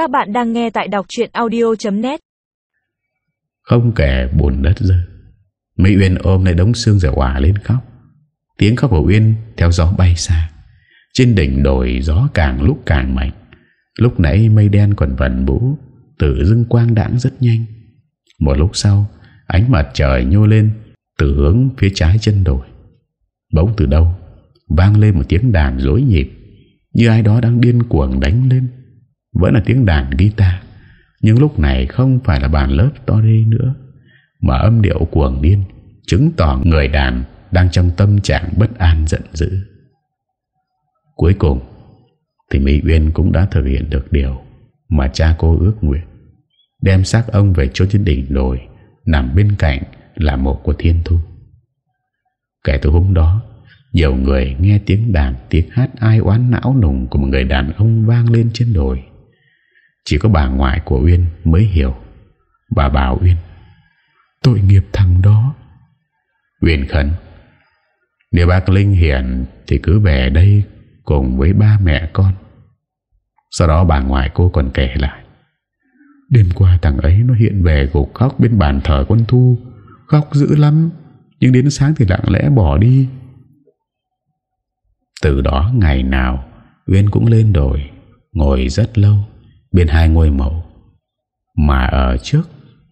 Các bạn đang nghe tại đọc chuyện audio.net Không kể buồn đất rơi Mỹ Uyên ôm lại đống xương rồi hòa lên khóc. Tiếng khóc của Uyên theo gió bay xa. Trên đỉnh đồi gió càng lúc càng mạnh. Lúc nãy mây đen còn vần vũ Tự dưng quang đãng rất nhanh. Một lúc sau, Ánh mặt trời nhô lên Từ hướng phía trái chân đồi. Bỗng từ đâu, Vang lên một tiếng đàn dối nhịp, Như ai đó đang điên cuồng đánh lên. Vẫn là tiếng đàn guitar. Nhưng lúc này không phải là bàn lớp to đi nữa, Mà âm điệu cuồng điên Chứng tỏ người đàn Đang trong tâm trạng bất an, giận dữ. Cuối cùng Thì Mỹ Uyên cũng đã thực hiện được điều Mà cha cô ước nguyện, Đem xác ông về chỗ trên đỉnh đồi Nằm bên cạnh là mộ của thiên thu. Kể từ hôm đó, Nhiều người nghe tiếng đàn, Tiếng hát ai oán não nùng Của một người đàn ông vang lên trên đồi. Chỉ có bà ngoại của Uyên mới hiểu. Bà bảo Uyên, Tội nghiệp thằng đó. Uyên khẩn Nếu bác Linh hiền Thì cứ về đây Cùng với ba mẹ con. Sau đó bà ngoại cô còn kể lại, Đêm qua thằng ấy nó hiện về gục khóc bên bàn thờ con Thu Khóc dữ lắm, Nhưng đến sáng thì lặng lẽ bỏ đi. Từ đó ngày nào Uyên cũng lên đồi, Ngồi rất lâu. Bên hai ngôi mộ. Mà ở trước,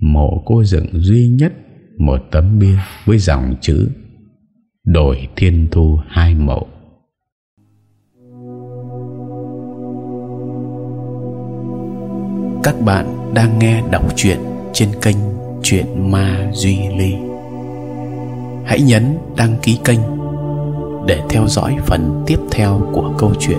Mộ cô dựng duy nhất Một tấm bia với dòng chữ Đổi thiên thu hai mộ. Các bạn đang nghe đọc truyện trên kênh Chuyện Ma Duy Ly. Hãy nhấn đăng ký kênh Để theo dõi phần tiếp theo của câu chuyện.